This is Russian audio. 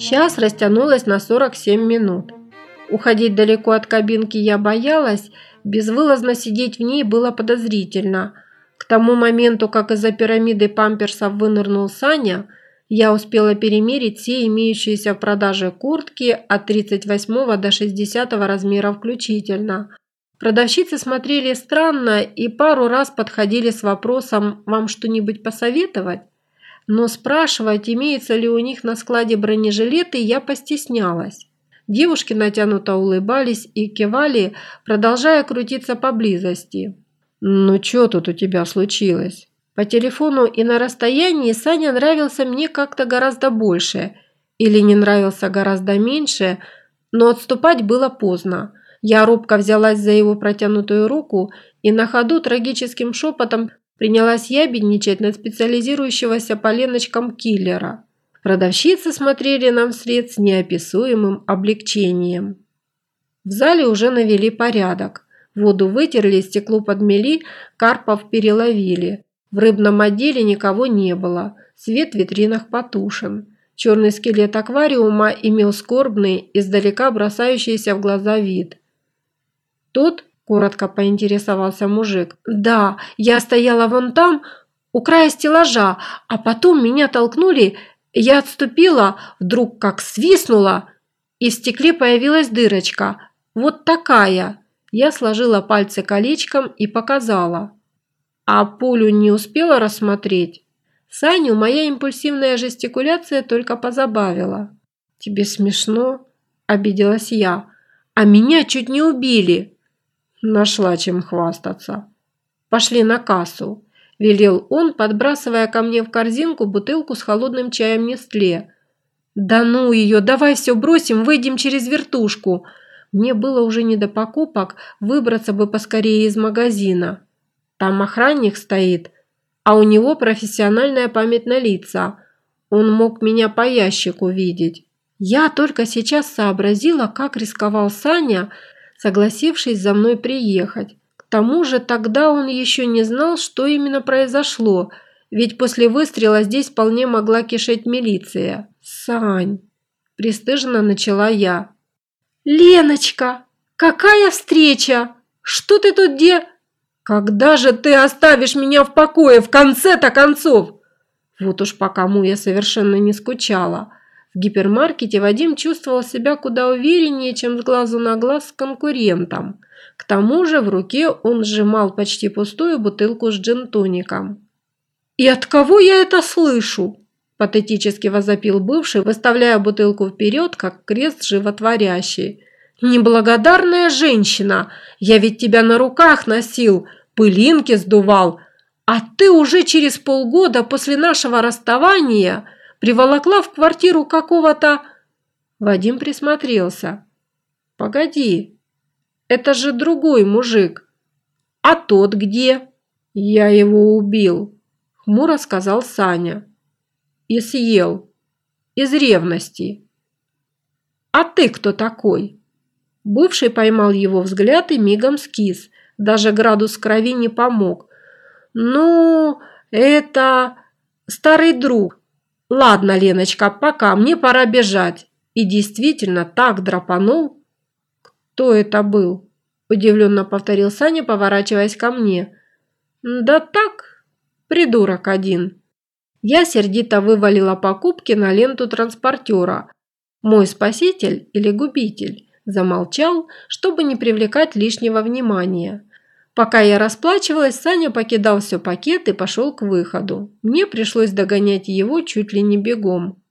Час растянулась на 47 минут. Уходить далеко от кабинки я боялась, безвылазно сидеть в ней было подозрительно. К тому моменту, как из-за пирамиды памперсов вынырнул Саня, я успела перемерить все имеющиеся в продаже куртки от 38 до 60 размера включительно. Продавщицы смотрели странно и пару раз подходили с вопросом «Вам что-нибудь посоветовать?». Но спрашивать, имеется ли у них на складе бронежилеты, я постеснялась. Девушки натянуто улыбались и кивали, продолжая крутиться поблизости. «Ну что тут у тебя случилось?» По телефону и на расстоянии Саня нравился мне как-то гораздо больше. Или не нравился гораздо меньше, но отступать было поздно. Я робко взялась за его протянутую руку и на ходу трагическим шепотом принялась ябедничать над специализирующегося по леночкам киллера. Продавщицы смотрели нам вслед с неописуемым облегчением. В зале уже навели порядок. Воду вытерли, стекло подмели, карпов переловили. В рыбном отделе никого не было, свет в витринах потушен. Черный скелет аквариума имел скорбный, издалека бросающийся в глаза вид. «Тот?» – коротко поинтересовался мужик. «Да, я стояла вон там, у края стеллажа, а потом меня толкнули я отступила, вдруг как свистнула, и в стекле появилась дырочка. Вот такая. Я сложила пальцы колечком и показала. А пулю не успела рассмотреть. Саню моя импульсивная жестикуляция только позабавила. «Тебе смешно?» – обиделась я. «А меня чуть не убили!» Нашла чем хвастаться. «Пошли на кассу велел он, подбрасывая ко мне в корзинку бутылку с холодным чаем Нестле. «Да ну ее, давай все бросим, выйдем через вертушку!» Мне было уже не до покупок, выбраться бы поскорее из магазина. Там охранник стоит, а у него профессиональная память на лица. Он мог меня по ящику видеть. Я только сейчас сообразила, как рисковал Саня, согласившись за мной приехать тому же тогда он еще не знал, что именно произошло, ведь после выстрела здесь вполне могла кишеть милиция. «Сань!» – пристыженно начала я. «Леночка! Какая встреча! Что ты тут де...» «Когда же ты оставишь меня в покое, в конце-то концов?» Вот уж по кому я совершенно не скучала. В гипермаркете Вадим чувствовал себя куда увереннее, чем с глазу на глаз с конкурентом. К тому же в руке он сжимал почти пустую бутылку с джин-тоником. «И от кого я это слышу?» – патетически возопил бывший, выставляя бутылку вперед, как крест животворящий. «Неблагодарная женщина! Я ведь тебя на руках носил, пылинки сдувал, а ты уже через полгода после нашего расставания – приволокла в квартиру какого-то...» Вадим присмотрелся. «Погоди, это же другой мужик. А тот где?» «Я его убил», – хмуро сказал Саня. «И съел. Из ревности». «А ты кто такой?» Бывший поймал его взгляд и мигом скис. Даже градус крови не помог. «Ну, это старый друг. «Ладно, Леночка, пока, мне пора бежать». И действительно так драпанул. «Кто это был?» – удивленно повторил Саня, поворачиваясь ко мне. «Да так, придурок один». Я сердито вывалила покупки на ленту транспортера. Мой спаситель или губитель замолчал, чтобы не привлекать лишнего внимания. Пока я расплачивалась, Саня покидал все пакет и пошел к выходу. Мне пришлось догонять его чуть ли не бегом.